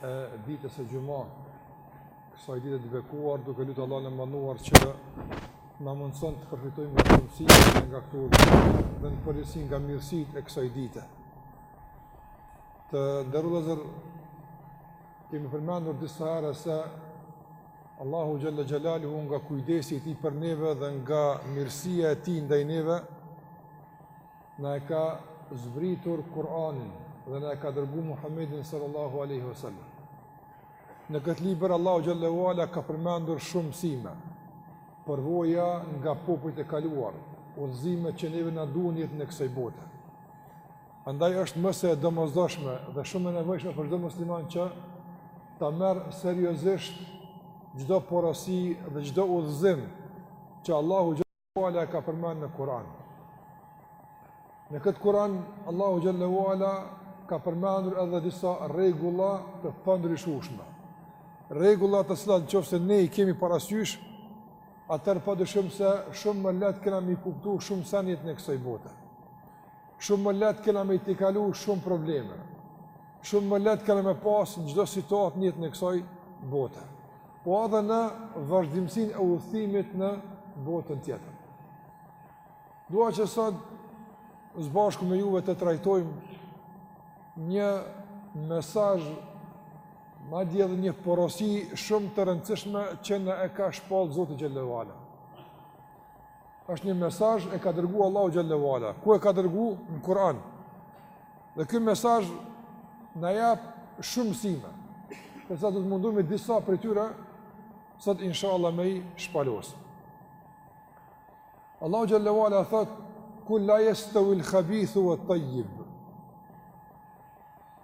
e ditës së xhuma, kësaj dite të bekuar, duke lutë Allahun e madhëruar që na mundëson të përfitojmë nga mësimet, nga këtu dhe në përgjithësi nga mirësitë e kësaj dite. Të nderuar vëllezër, kemi përmendur disa herë se Allahu xhel-le xhelaluhu nga kujdesi i tij për neve dhe nga mirësia e tij ndaj neve, Na e ka zbritur Kur'anin dhe na e ka dërguar Muhammedin sallallahu alaihi wasallam. Në këtë libër Allahu xhel-le ue ala ka përmendur shumë mësime. Përvoja nga popujt e kaluar, udhëzime që neve na duhen në jetën e kësaj bote. Andaj është më se e domosdoshme dhe shumë e nevojshme për çdo musliman që ta merr seriozisht çdo porosi dhe çdo udhëzim që Allahu Ala e ka përmend në Kur'an. Në këtë Kur'an Allahu xhel-le ue ala ka përmendur edhe disa rregulla të pandryshueshme. Rregulla të cilat në qoftë se ne i kemi parasysh, atëherë pa dyshim se shumë më lehtë kena me i kuptu shumë sene në jetën e kësoj bote. Shumë më lehtë kena me i tejkalu shumë probleme. Shumë më lehtë kena me pasë në çdo situatë në jetën e kësoj bote. po edhe në vazhdimësinë e udhëtimit në botën tjetër. Dua që sot së bashku me juve të trajtojmë një mesazh, madje edhe një porosi shumë të rëndësishme që na e ka shpallë Zoti xhel-le ue ala. është një mesazh e ka dërgu Allahu xhel-le ue ala. Ku e ka dërgu? Në Kur'an. Dhe ky mesazh na jap shumë mësime. Po sa do të mundojmë disa prej tyre sot inshallah me i shpalos. Allahu xhel-le ue ala thot kul la yastawi al khabith wa tayyib.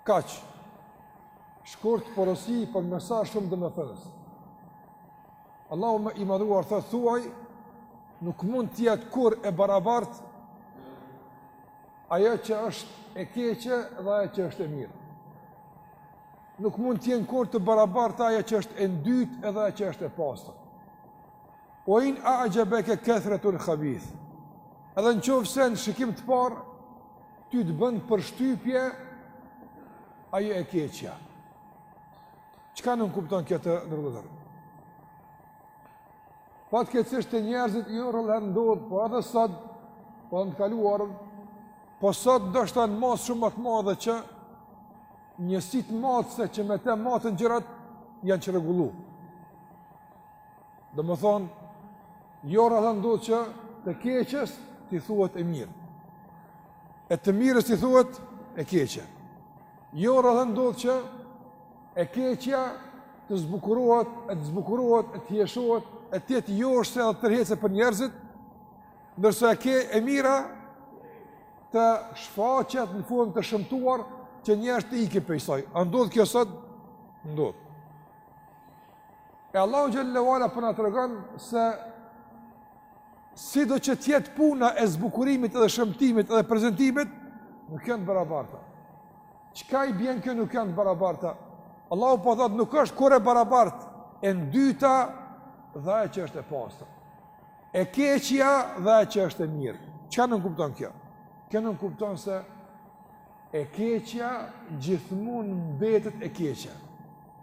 Kaq shkurt porosi por mesazh shumë domethënës. Allahu i madhëruar thot thuaj nuk mund të jetë kurr e barabartë Ajo që është e keqe dhe ajo që është e mirë. Nuk mund të jenë kurrë të barabarta ajo që është e ndytë edhe ajo që është e pastër. Wa in a'jabaka kathratul khabith. Edhe në qoftë se në shikim të parë, ty të bën përshtypje, ajo e keqja. Çka nënkupton kjo të nderuar vëllezër? Fatkeqësisht te njerëzit jo rrallë ndodh, po edhe sot, po edhe në të kaluarën, po sot ndoshta në masë shumë më të madhe që njësitë matëse që me të maten gjërat janë çrregullu. Domethënë, jo rrallë ndodh që të keqës t'i thuhet e mirë, e të mirës t'i thuhet e keqe. Jo rrallëherë ndodh që e keqja të zbukurohet, e të zbukurohet, e të hijeshohet, e të jetë joshëse edhe tërheqëse për njerëzit, ndërsa e ke e mira të shfaqet në formë të shëmtuar që njerëzit të ikin prej saj. A ndodh kjo sot? Ndodh. E Allahu xhelle ue ala po na tregon se Sido që të jetë puna e zbukurimit dhe shëmtimit dhe prezantimit, nuk janë të barabarta. Çka i bjen kjo nuk janë të barabarta? Allahu po thotë nuk është kurrë e barabartë e ndyta dhe ajo që është e pastër. E keqja dhe ajo që është e mirë. Çka nënkupton kjo? Kjo nënkupton se E keqja gjithmonë mbetet e keqja.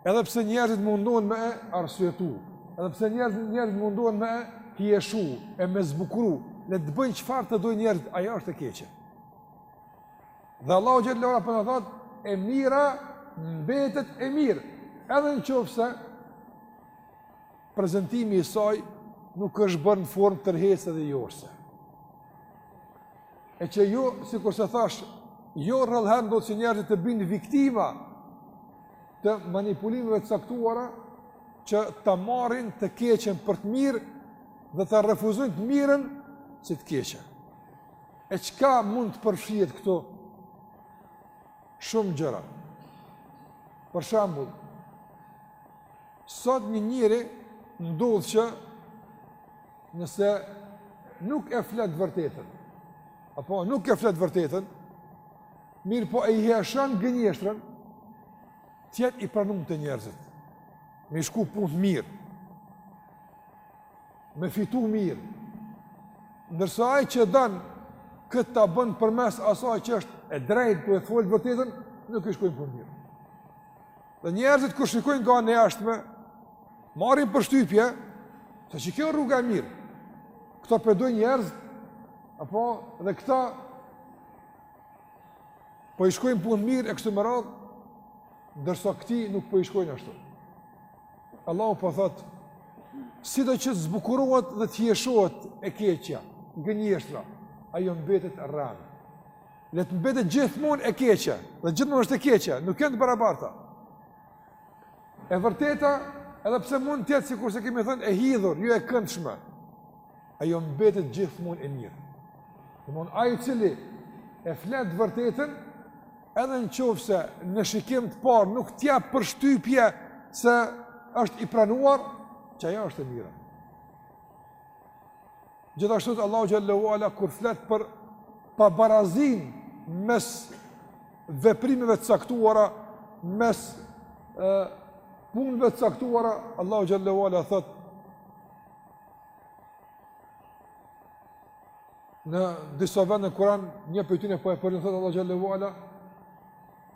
Edhe pse njerëzit mundohen me e arsyetu, edhe pse njerëzit mundohen me hijeshu e me zbukuru, le të bëjnë çfarë të dojnë njerëzit, ajo është e keqe. Dhe Allahu xhelle ue ala po na thotë e mira mbetet e mirë, edhe në qoftë se prezentimi i saj nuk është bërë në formë tërheqëse dhe joshëse. E që jo, sikurse thashë, jo rrallëherë ndodh se njerëzit të bijnë viktima të manipulimeve të caktuara që ta marrin të keqen për të mirë dhe ta refuzojnë të mirën si të keqen. E çka mund të përfshihet këtu? Shumë gjëra. Për shambull, Sot një njeri ndodh që nëse nuk e flet të vërtetën, apo nuk e flet të vërtetën, mirëpo e hijeshon gënjeshtrën, të jetë i pranum te njerëzit, me i shku punët mirë, me fitu mirë, ndërsa ai që don këtë ta bën përmes asaj që është e drejtë tu e fol të vërtetën, nuk i shkojnë punët mirë. Dhe njerëzit kur shikojnë nga ana e jashtme, marrin përshtypje, se qe kjo rruga e mirë, këtë po e dojnë njerëzit, apo edhe këtij po i shkojnë punët mirë e kështu me radhë, ndërsa këtij nuk po i shkojnë ashtu. Allahu po thotë, sido që të zbukurohet dhe të hijeshohet e keqja, gënjeshtra, ajo mbetet rrenë. Le të mbetet gjithmonë e keqe, dhe gjithmonë është e keqe, nuk janë të barabarta. E vërteta, edhe pse mund të jetë sikurse kemi thënë e hidhur, jo e këndshme, ajo mbetet gjithmonë e mirë. Domthon ai i cili e flet të vërtetën, edhe në qoftë se në shikim të parë nuk të jep përshtypje se është i pranuar, që ajo është e mira. Gjithashtu Allahu xhallahu ala kur flet për pabarazinë mes veprimeve të caktuara, mes e, punëve të caktuara, Allahu xhallahu ala thot në disa vende në Kur'an një pyetje po e përmend thot Allahu xhallahu ala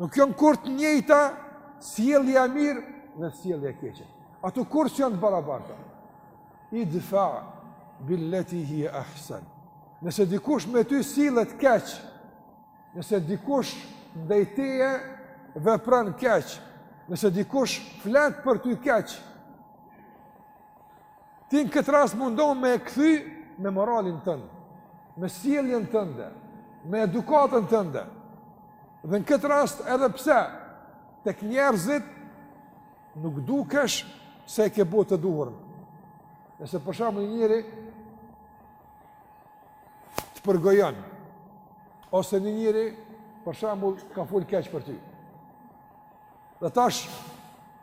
Nuk janë kurrë të njëjta sjellja e mirë dhe sjellja e keqe. Ato kurrë s'janë të barabarta. Idfa billeti hije ahsen. Nëse dikush me ty sillet keq, nëse dikush ndaj teje vepron keq, nëse dikush flet për ty keq, Ti në këtë rast mundohu me e kthy me moralin tënd, me sjelljen tënde, me edukatën tënde. Dhe në këtë rast edhe pse, tek njerëzit nuk dukesh se e ke bo të duhurën. Nëse për shembull një njeri të përgojon, ose një njeri për shembull ka fol keq për ty. Dhe tash,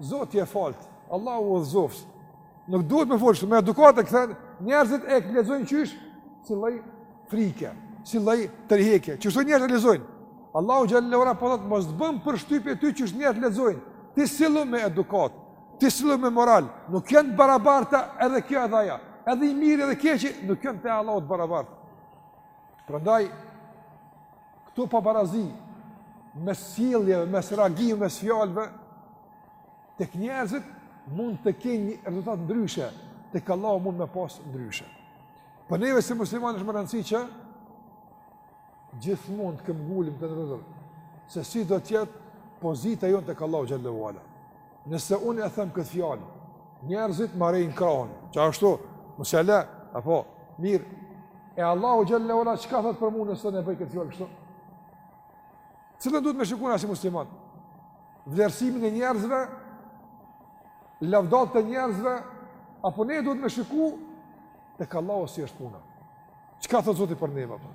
Zoti e faltë. Allahu e udhëzoftë. Nuk duhet me fol ashtu, me edukatë e kthen njerëzit e lexojnë qysh si lloj frike, si lloj tërheqje. Qysh do njerëzit e lexojnë. Allahu xhallahu ala po thot mos të bën përshtypje ty qysh njerëzit e lexojnë. Ti sillu me edukatë, ti sillu me moral. Nuk janë të barabarta edhe kjo edhe ajo. Edhe i miri edhe i keqi nuk janë te Allahu të barabartë. Prandaj Këto pabarazi, mes sjelljeve, mes reagimeve, mes fjalëve, tek njerëzit mund të kenë një rezultat ndryshe, tek Allahu mun me pas ndryshe. Po neve si musliman është me rëndësi që gjithmonë të këmbëngulim të ndërtuar, se si do të jetë pozita jonë tek Allahu xhallahu ala. Nëse unë e them këtë fjalë, njerëzit ma rrehin krahun, çka ashtu, mesela, a po, mirë, e Allahu xhallahu ala, çka thotë për mu nëse unë e bëj këtë fjalë kështu? Cilën duhet me shiku na si musliman? Vlerësimin e njerëzve, lavdatat e njerëzve, apo ne duhet me shiku, tek Allahu si është puna. Çka thotë Zoti për neve, për?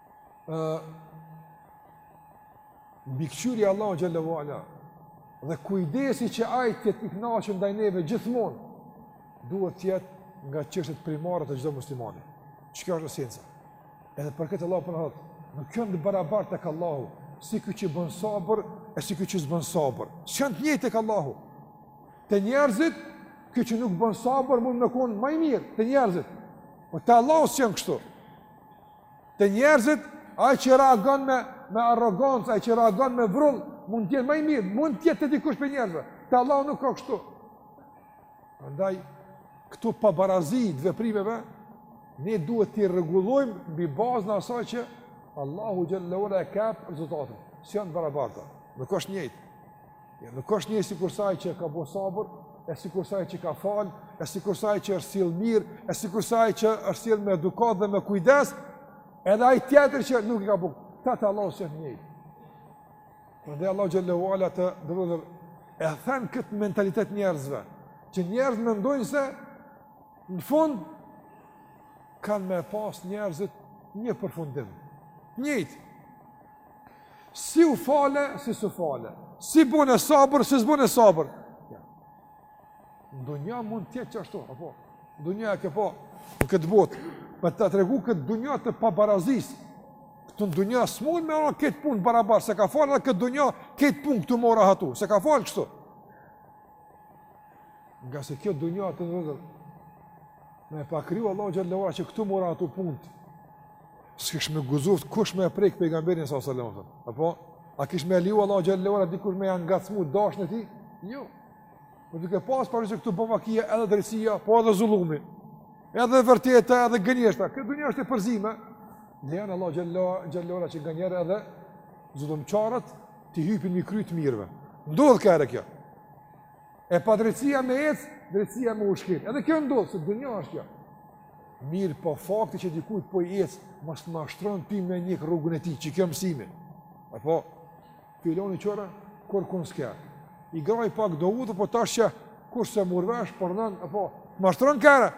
mbikëqyrja e Allahut xhallahu ala dhe kujdesi që ai të jetë i kënaqur ndaj neve gjithmonë duhet të jetë nga çështjet primare të çdo muslimani. Kjo është esenca. Edhe për këtë Allahu po thotë, nuk janë të barabartë tek Allahu, si ky që bën sabër e si ky që s'bën sabër. S'janë të njëjtë tek Allahu. Te njerëzit, ky që nuk bën sabër mund të kon ma mirë te njerëzit. Po te Allahu s'janë kështu. Te njerëzit, ai që reagon me arrogancë, ai që reagon me vrull, mund të jetë më i mirë, mund të jetë dikush për njerëzve. Te Allahu nuk ka kështu. Prandaj këtu pabarazi të veprimeve, ne duhet t'i rregullojmë mbi bazën e asaj që Allahu xhelle ve ala e ka rezultatin. S'janë barabarta, nuk është njëjtë. Ja, nuk është njëjtë sikur saj që ka bo sabër, e sikur saj që ka falë, e sikur saj që është sjellë mirë, e sikur saj që është sjellë me edukatë dhe me kujdes, edhe ai tjetër që nuk i ka bo këto te Allahu është njëjtë. Dhe Allahu xhelle ve ala e then këtë mentalitet njerëzve, që njerëz mendojnë se në fund kanë me pas njerëzit një përfundim. Njëjtë, Si u fale, si s'u fale. Si bone sabër, si s'bone sabër. Ja. N'dunja mund të jetë që ashtu, apo? N'dunja e ke po, në këtë botë. Me ta tregu këtë dunja të pabarazisë. Këtu në dunja s'mun me kanë këtë punë barabar. Se ka falë dhe këtë dunja këtë punë këtu mora hatu. Se ka falë kështu. Ngase kjo dunja të në dhëzër, me e pas kriju Allahu xhelle ve ala që këtu mora ato punët, s'kish me guxu kush me e prek pejgamberin s.a.s. Apo, a kish me e leju Allahu xhelle ve ala dikur me ja ngacmu të dashurin e tij? Jo. Po duke pas parë që këtu bëma kia edhe drejtsia, po edhe zullumi, edhe vërteta, edhe gënjeshta, këtë dunja është e përzime, e lejon Allahu xhelle ve ala që nganjëherë edhe zullumqarët, T'i hypin mbi kry të mirëve. Ndodhë kërë kjo. E padrejtësia me ecë, drejtësia me u shkri. Edhe kjo ndodhë, se dunja është kjo. Mirëpo fakti që dikujt po i ecë, mos të mashtron ti me ndjek rrugën e tij, që kjo mësimi. Apo, filani, qe, kurrkund s'ke. I graj pak do udhë, po tash qekush se murvesh, por nën, apo, mashtron kërë.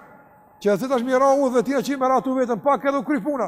Që e të tash mi ra udhë dhe ti në qimë e ra tu vetën, pak edhe u kry puna.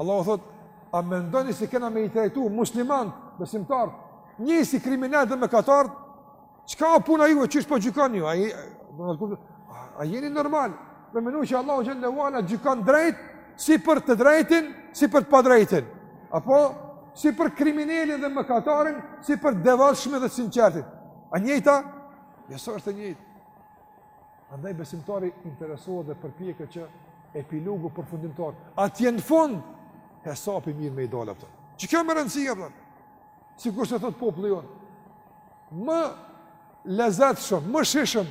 Allahu thotë, a mendoni se kena me i trajtu muslimanët, besimtarët njëjtë si kriminelët dhe mëkatarët, çka o puna juaj, qysh po gjykoni ju, a, a, a jeni normal, me menu që Allahu xhelle ve ala gjykon drejt, si për të drejtin, si për të padrejtin, apo si për kriminelin dhe mëkatarin, si për devotshmin dhe sinqertin, a njëta, jo, s'është e njëjtë, Andaj besimtari interesohet dhe përpjeket që epilogu përfundimtar, atje në fund, hesapi mirë me i dalë, a kupton. Që kjo me rëndësi, a kupton? Sikurse thotë populli jonë, më lezet shumë, më shijshëm,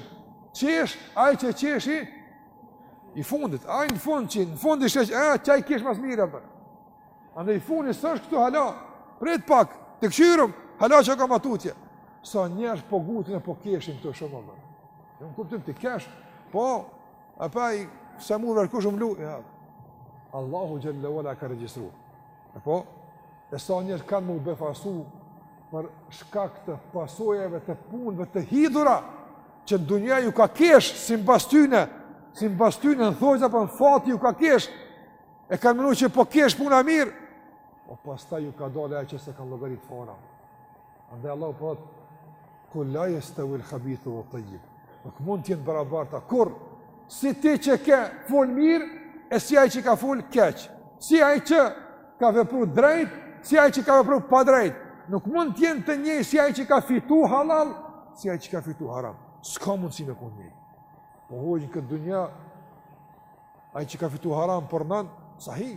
qesh, ai që qesh i fundit, ai në fund që, në fund i shesh, e, qaj kesh ma s'miri, a kupton. Andaj fundi s'është këtu hala, prit pak, të kshyrim, hala çka ma tutje. Sa njerëz po nguten e po keshin këtu shumë, a kupton. Në kuptim të kesh, po, a pa i se mos vërë kush u mlu, ja, Allahu xhel-le ue ala e ka regjistru. E po, e sa njerëz kanë me u befasu për shkak të pasojave të punëve të hidhura, që në dunja ju ka kesh, simbas tyne, simbas tyne, në thojza po në fati ju ka kesh, e kanë menu që po kesh puna e mirë, po pas ta ju ka dole e që se kanë logaritë fara. Andaj Allahu po thotë, kul la jestevil khabithu uet-tajjib, nuk mund t'jenë barabarta, kur, si ti që ke fol mirë, e si ai që ka fol keq, si ai që ka vepru drejt, si ai që ka vepru padrejt, nuk mund t'jenë të njëjtë si ai që ka fitu halal, si ai që ka fitu haram, s'ka mundësi me konë njëjtë, po hajt në këtë dunja, Ai që ka fitu haram po rrnon, sahi,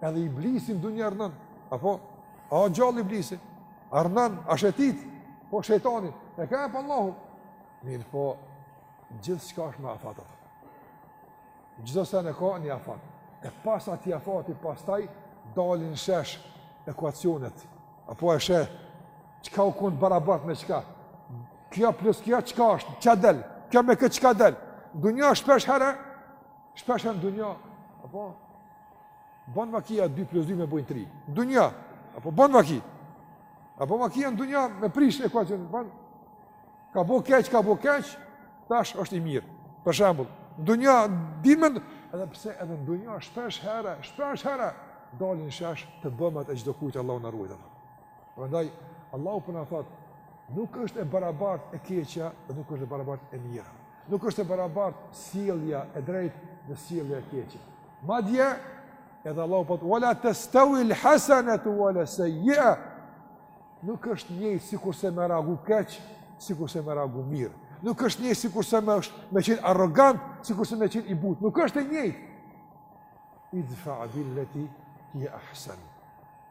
edhe Iblisi në dunja rrnon, apo, a o gjallë Iblisi, a rrnon, a shetit, po shejtanin, e ka, e pa Allahu, mirëpo, gjithçka është me afat, çdo sen e ka një afat, e pas atij afati, pastaj, dalin shesh ekuacionet, apo e sheh, Çka u kon e barabartë me çka? Kjo plus kjo çka është? Ça del? Kjo me këtë çka del? Dunja shpeshherë, shpeshherë në dunja, apo? Bon vaki 2 plus 2 me bo 3. Dunja, a po bon vaki? A po vaki në dunja me prish ekuacionet, bon? Ka bo keq, ka bo keq, tash është i mirë. Për shembull, në dunja, domethënë, edhe pse edhe në dunja, shpeshherë, shpeshherë, dalin shesh të bëmat e çdokujt Allahu na ruajttë. Prandaj Allahu po na thot, nuk është e barabartë e keqja dhe nuk është e barabartë e mira. Nuk është e barabartë sjellja e drejtë dhe sjellja e keqe. Madje edhe Allahu wala tastawi alhasanatu wala sayyi'a. Nuk është njëjtë sikurse me reagu keq, sikurse me reagu mirë. Nuk është njëjtë sikurse me qenë arrogant, sikurse me qenë i butë. Nuk është e njëjtë. Idfa bil lati hiya ahsan.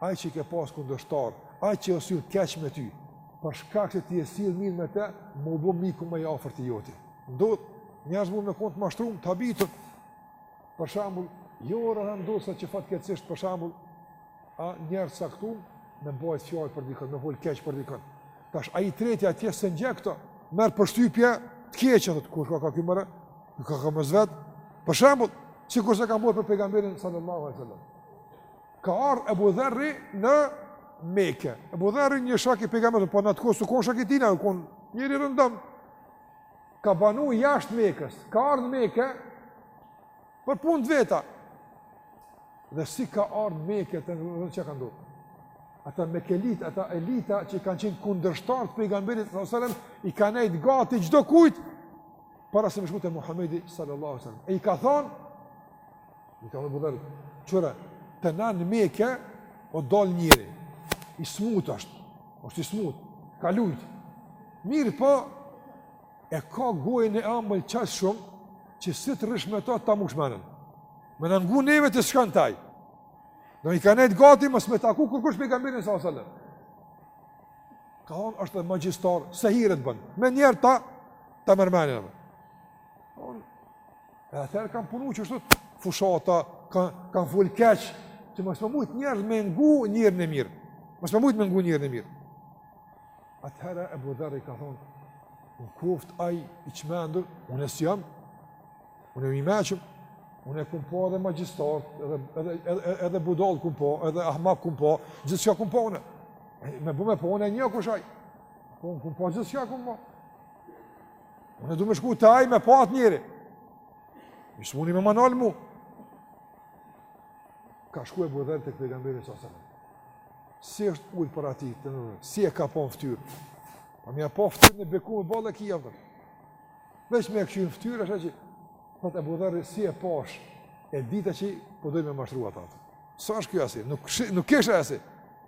Ai që e ke pas kundërshtar, ai që është sjell keq me ty, për shkak se ti je sjell mirë me të, me u bë miku më i afërt i joti. Do njerëz mund me kon të mashtrum të habitur. Për shembull, jo rrallëherë ndodh që fatkeqësisht për shembull, ka njerëz t'caktum me bajt fjalë për dikën, me fol keq për dikën. Tash ai i treti atje si i ngjon këto, merr përshtypje të keqe atë kush ka ka ky mëra, nuk ka ka mos vet. Për shembull, sikurse ka bërë për pejgamberin sallallahu alaihi wasallam. Ka ardhë Ebu Dherri në Mekë. Ebu Dherri një shok i pejgamberit, po në atë kohë s'u konë shok i tina, u konë njeri rëndom. Ka banu jashtë Mekës, ka ardhë Mekë për punë të veta. Dhe si ka ardhë Mekë çka ka ndodhë. Ata Mekelit, ata elita që kanë qenë kundërshtarë të pejgamberit sallallahu alejhi ve sellem, i ka nejtë gati çdo kujt, para se me shku te Muhammedi sallallahu sallam. E i ka thonë, Në ka më qëra, te na në Mekë, o dal një njeri, i smut është, është i smut, ka lujtë. Mirë po, e ka gojën e ambël qasë shumë, që si të rrish me ta, ta mush menën. Me na ngu neve s'shkon te ai. Në i ka nejtë gati, mos me taku kurkush me pejgamberin, sa salë. Ka thonë, është dhe magjistar, se sehiret bënë, menjëherë ta, ta merr menën. E atëherë kanë punu që është të fushata, kanë kan folë keq, që mos me mujtë njeri me ngu njërë në mirë. Mos me mujtë me ngu njërë në mirë. Atëherë Ebu Dherri i ka thonë, në koftë ai i qmendur, unë s'jam, unë jam i meçëm, unë e kam pa edhe magjistar, edhe, edhe, edhe, edhe budallë kam pa, edhe ahmak kam pa, gjithçka kam pa unë. Me bu me po unë e një kushaj. Po unë kam pa gjithçka kam pa. Unë du me shku te ai me pa atë njeri. S'muni me m'nal mu. Ka shku Ebu Dherri te pejgamberi sa sa. Si është ulë para atij të nërë, si e ka pa në ftyrë. Pa mi e po ftyrë në beku me balë e kia vërë. Vesh me e këshu në ftyrë, është që thotë Ebu Dherri si e pashë. E dita që po dojnë me mashtru ata. S'është kjo asi? Nuk, nuk është asi.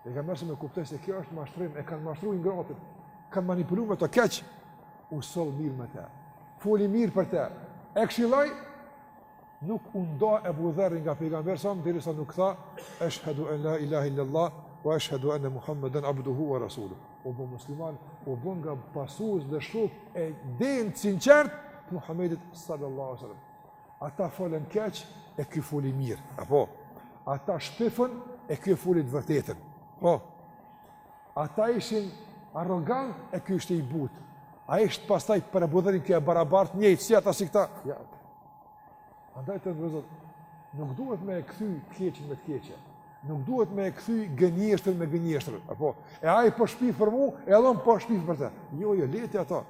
Dhe pejgamberi sa me kuptoi se kjo është mashtrim, e kanë mashtru të ngratin, kanë manipulu me të keq, u soll mirë me te, foli mirë për te, e këshilloi, nuk u nda Ebu Dherri nga pejgamberi sa më derisa nuk tha, eshhedu en la ilahe il-lallah, ue eshhedu enne Muhammeden abduhu wa rasuluhu. U bo musliman, u bo nga pasues dhe shok e denj, të sinqertë të Muhammedit sallallahu sallam. Ata folën keq e ky foli mirë. Apo ata shpifën e ky foli të vërtetën. Po. Ata ishin arrogantë e ky ishte i butë. A ishte pastaj për Ebu Dherrin kjo e barabartë e njëjtë, si ata si këta? Ja. Andaj të nderuar, nuk duhet me e kthy të keqen me të keqe. Nuk duhet me e kthy gënjeshtrën me gënjeshtër. Apo, e ai po shpif për mu, edhe unë po shpif për te. Jo, jo, leti ato.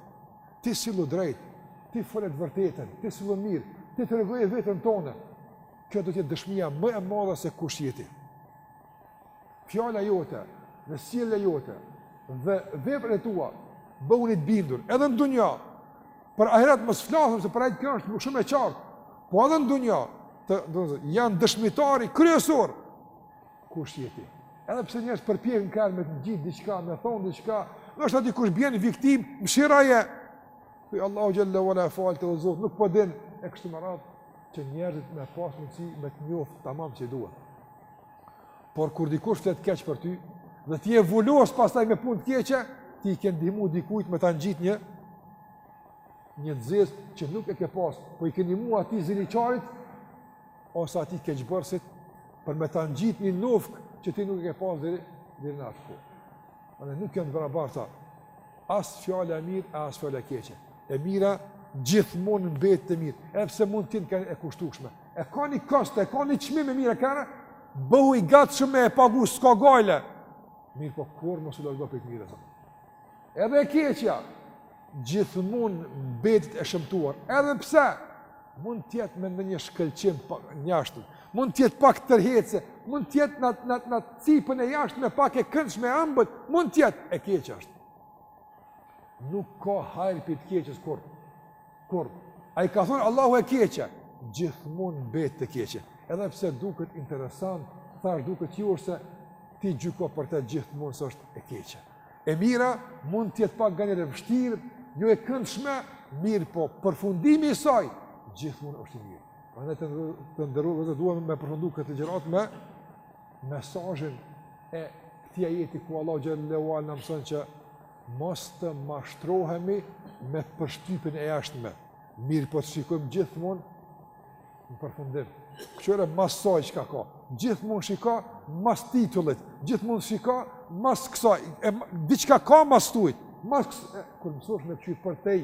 Ti sillu drejt, ti fole të vërtetën, ti sillu mirë, ti tregoje veten tonde. Kjo do të jetë dëshmia më e madhe se kush je ti. Fjala jote, dhe sjellja jote dhe veprat e tua bëhuni të bindur edhe në dunja. Për ahiret mos flasim se për ahiret kjo është shumë e qartë. Po edhe në dunja, do të jenë dëshmitari kryesor Kush je ti? Edhe pse njerëzit përpjeken kaniherë me të ngjit diçka, me thon diçka, do të thotë dikush bjen viktimë, mshiraje. Ku Allahu xhel-le ve ala falte o Zot, nuk po din e kështu me radhë që njerëzit me pas mundësi me të njoftë tamam qysh duhet. Por kur dikush flet keq për ty, dhe ti e vulos pastaj me punë të keqe, ti i ke ndihmu dikujt me ta ngjit një një zezë që nuk e ke pas, po i ke ndihmu atij ziliqarit ose atij keqbërësit, për me ta ngjit një nofkë që ti nuk e ke pas deri deri në atë kohë. Dhe nuk janë të barabarta, as fjala e mirë, as fjala e keqe. E mira, gjithmonë mbetet e mirë, edhe pse mund të jetë e kushtueshme. E ka një kosto, e ka një çmim e mira kaniherë, bëhu i gatshëm e pagu, s'ka gajle. Mirëpo, kurrë mos u largo prej të mirës. Edhe e keqja gjithmonë mbetet e shëmtuar. Edhe pse mund të jetë me ndonjë shkëlqim të jashtëm, mund të jetë pak tërheqëse, mund të jetë n'at n'at n'at cipën e jashtme pak e këndshme e ëmbël, mund të jetë e keqja është. Nuk ka hajr prej të keqes kurrë. Kurrë, e ka thonë Allahu e keqja, gjithmonë mbetet e keqe. Edhe pse duket interesant, thash duket ju se ti gjyko për të gjithmonë se është e keqja. E mira mund të jetë pak nganjëherë e vështirë, jo e këndshme, mirëpo përfundimi i saj gjithmonë është i mirë. Prandaj të nderuar dhe duam me përfundu këtë ligjëratë me mesazhin e këtij ajeti ku Allahu xhel-le ve ala na mëson që mos të mashtrohemi me përshtypjen e jashtme. Mirëpo të shikojmë gjithmonë në përfundim. Këqyre mas saj çka ka, gjithmonë çka mas titullit, gjithmonë çka mas kësaj, e di çka ka mas tujt, mas kësaj, e, kur mësohesh me këqyr përtej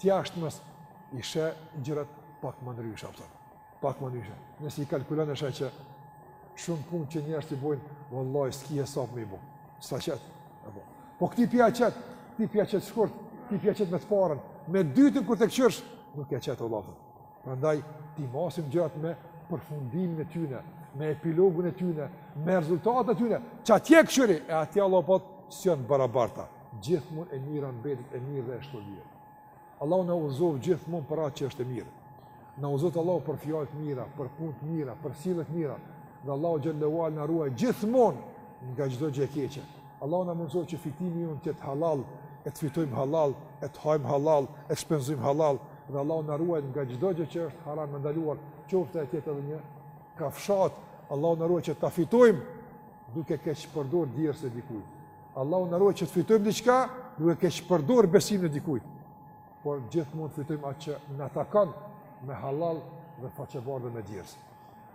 të jashtmes, i sheh gjërat pak më ndryshe, kupton, pak më ndryshe, nëse i kalkulon e sheh që shumë punë që njerëzit i bojnë, vëllaj, s'ki hesap me i bo, s'ta qet me e bo. Po këtij po ja qet, këtij po ja qet shkurt, këtij po ja qet me të parën, me të dytën kur të këqyrsh, nuk e qet, vëllaj, Prandaj t'i masim gjërat me përfundimin e tyne, me epilogun e tyne, me rezultatet e tyne. Qatje këqyri e atje Allah po s'jon barabarta. Gjithmonë e mira mbetet e mirë dhe është e mirë. Allahu na udhëzoftë gjithmonë për atë që është e mirë. Na udhëzoftë Allahu për fjalë të mira, për punë të mira, për sjellje të mira. Dhe Allahu xhel-le ve ala na ruajt gjithmonë nga çdo gjë e keqe. Allahu na mundëso që fitimi jonë të jetë halal, e të fitojmë halal, e të hajmë halal, e të shpenzojmë halal, dhe Allahu na ruaj nga çdo gjë që është haram e ndaluar, qoftë të jetë edhe një kafshatë, Allahu na ruaj që ta fitojmë duke keqpërdor djersën e dikujt. Allahu na ruaj që të fitojmë diçka duke keqpërdor besimin e dikujt. Por gjithmonë të fitojmë atë që na takon me halal dhe faqebardhë me djersë.